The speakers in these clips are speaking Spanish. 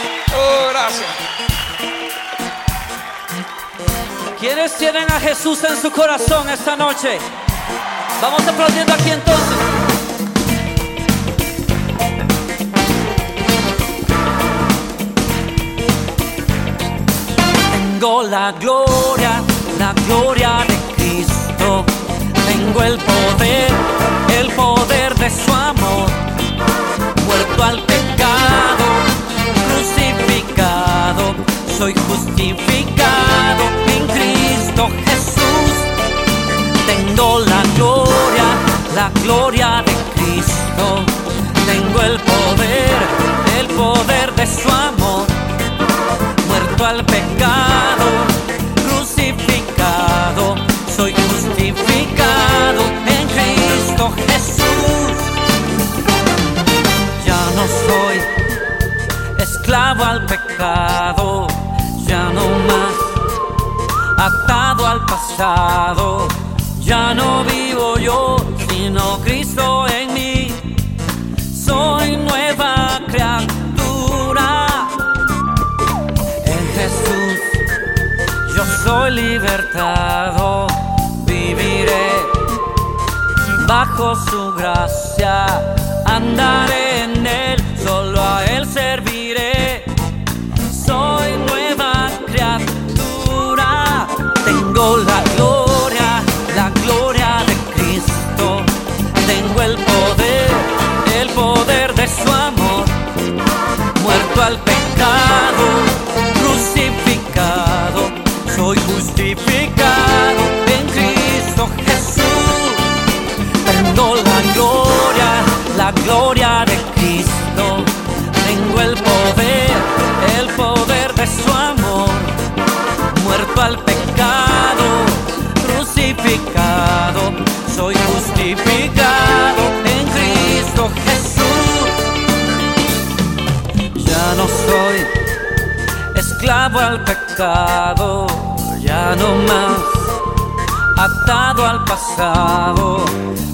Oh, gracias. ¿Quiénes tienen a Jesús en su corazón esta noche? Vamos aplaudiendo aquí entonces. Tengo la gloria, la gloria de Cristo. Tengo el poder, el poder de su amor. Muerto al pecado, soy justificado en Cristo Jesús. Tengo la gloria, la gloria de Cristo. Tengo el poder, el poder de su amor. Muerto al pecado, crucificado, soy justificado en Cristo Jesús. Ya no soy esclavo al pecado, al pasado. Ya no vivo yo, sino Cristo en mí. Soy nueva criatura. En Jesús yo soy libertado. Viviré bajo su gracia. Andaré gloria de Cristo. Tengo el poder, el poder de su amor. Muerto al pecado, crucificado. Soy justificado en Cristo Jesús. Ya no soy esclavo al pecado, ya no más atado al pasado.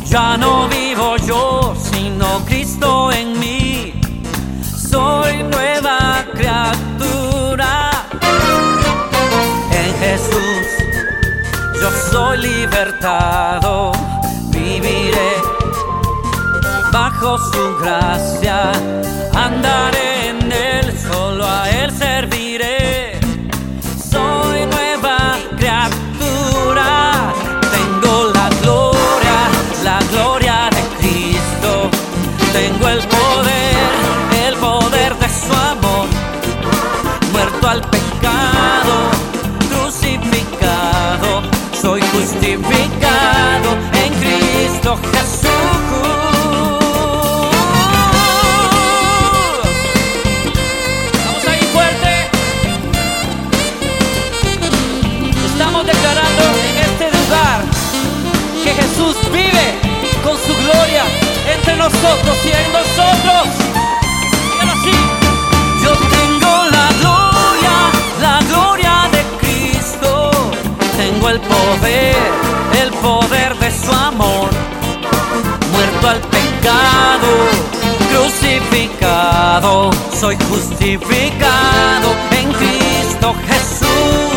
Ya no vivo yo, sino Cristo en mí. Soy nueva criatura. En Jesús yo soy libertado. Viviré bajo su gracia. Andaré en él, solo a él serviré. Poder, el poder de su amor. Muerto al pecado, crucificado. Soy justificado en Cristo Jesús. En nosotros. Dígalo así. Yo tengo la gloria, la gloria de Cristo. Tengo el poder, el poder de su amor. Muerto al pecado, crucificado. Soy justificado en Cristo Jesús.